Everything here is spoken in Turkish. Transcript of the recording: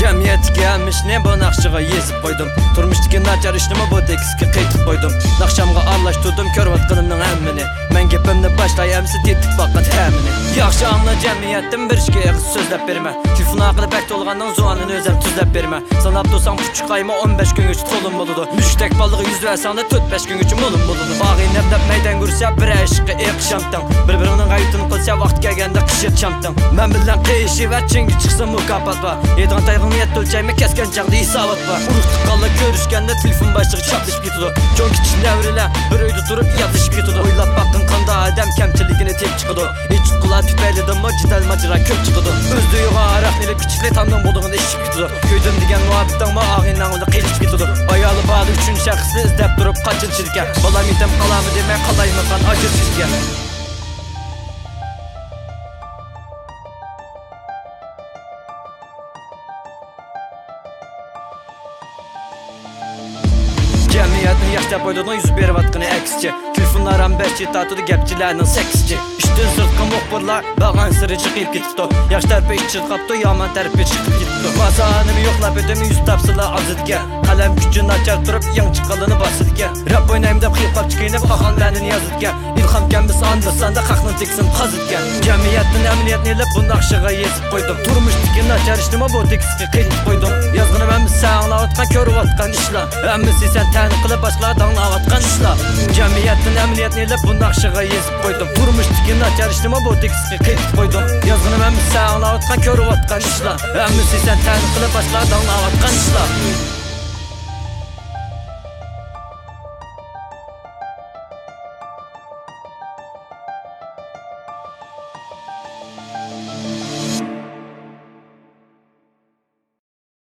jamiyat kelmishni bu naqshiga yezib qo'ydim turmushdagi nachar ishnimi bu tekisga qaytib qo'ydim naqshamga aralashtirdim ko'rayotganimning hammini man gapimni boshlay amsi tetib faqat hamini yaxshi angla jamiyatdan bir ishga ig'iz so'zlab berma kufni aqli bak to'lgandan zuvanini o'zim tuzlab berma sanab tursam kuchuk ayma o'n besh kun uchun to'lim bo'ladi mushtak balig'i yuz versanda to'rt besh kun uchun mo'lim bo'ladi bag'inab deb maydan bir ishqi iqishamdan bir biringni g'aytini çamdan Mən bilən qeyişi və çingi çıxsa mükafat var. Yediğin tayğını yet ölçəyimi kəskən çağdı isavat var. Uruq tıqqalla görüşkəndə telefon başlığı çaplışıb getudu Con kiçik nəvrilə bir öydə durub yatışıb getudu Oylap baxın qanda adam kəmçiligini tep çıxıdı Heç qula tüpəylidim o cidəl macera köp çıxıdı Öz duyuğa araq nili kiçikli tanıdığım olduğunu eşib getudu Göydüm digən muhabbetdən ma ağıyla onu qeylişib getudu Ayalı bağlı üçün şəxsini izləb durub qaçın çirkə Balam idim qalamı demək qalaymadan acır hayotni yashlab foydadan yuz beryaptgina aksicha telefonlar ham barcha tatudi gapchilarning seksichi ishdan sirtqan muxbirlar bag'an siri chiqib ketibdi yaxshi tarafga ish chiqibdi yomon tarafga chiqib ketibdi mazanimi yo'qlab o'timi yuz tafsilar azizga qalam kuchi nachar turib yang chiqilini bosilga rab o'ynaymi deb xiyqab chiqinib xohanlarni yozidga ilhom kambiz onda sanda haqni tiksin qazidga Yurtun əmniyyətini elə bu naxşığa yezib qoydum Turmuş dikinə kərişdim o bu dikisi qeydib qoydum Yazğınım əmmisi ağlavatqan körüvatqan işla. Əmmisi sən təni qılıb başqalardan ağlavatqan işla. Cəmiyyətin əmniyyətini elə bu naxşığa yezib qoydum Turmuş dikinə kərişdim o bu dikisi qeydib qoydum Yazğınım əmmisi ağlavatqan körüvatqan işla. Əmmisi sən təni qılıb başqalardan ağlavatqan işla.